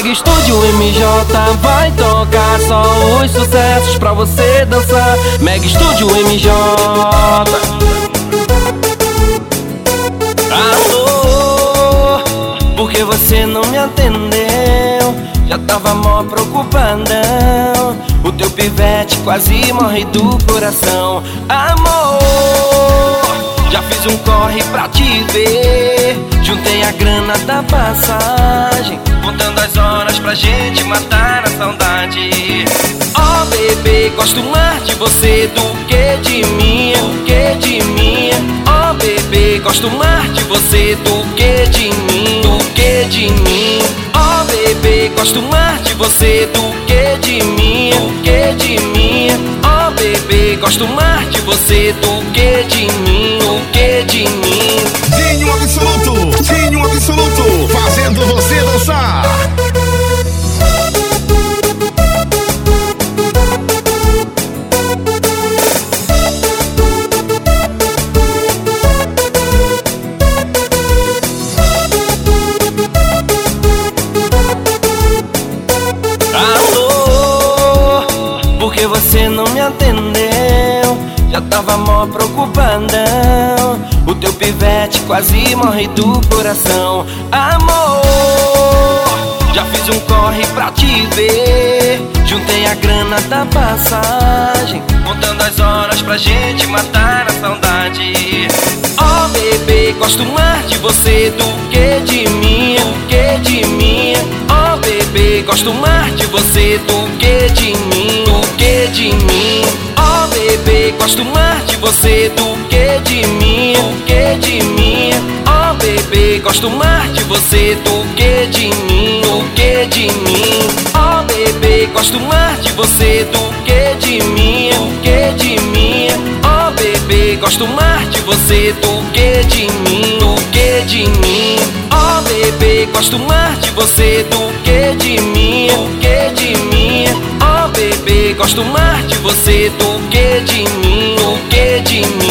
Mega Estúdio MJ vai tocar só os sucessos pra você dançar. Mega Estúdio MJ. Alô, por que você não me atendeu? Já tava mó preocupadão. O teu pivete quase morre do coração. Amor, já fiz um corre pra te ver. Juntei a grana da passagem Contando as horas pra gente matar a saudade. Oh bebê, gosto mais de você do que de mim Do que de mim. Oh bebê, gosto mais de você do que de mim Do que de mim. Oh bebê, gosto mais de você do que de mim Do que de mim. Oh bebê, gosto mais Tava mó preocupadão O teu pivete quase morre do coração. Amor, já fiz um corre pra te ver. Juntei a grana da passagem Contando as horas pra gente matar a saudade. Oh bebê, gosto mais de você do que de mim Do que de mim. Oh bebê, gosto mais de você do que de mim Do que de mim gosto mais de você do que de mim Do que de mim Oh bebê, gosto mais de você do que de mim Do que de mim Oh bebê, gosto mais de você do que de mim Do que de mim Oh bebê, gosto mais de você do que de mim Do que de mim Oh bebê, gosto mais de você do que de mim Do que de mim Oh bebê, gosto mais de você do que de mim Do que de mim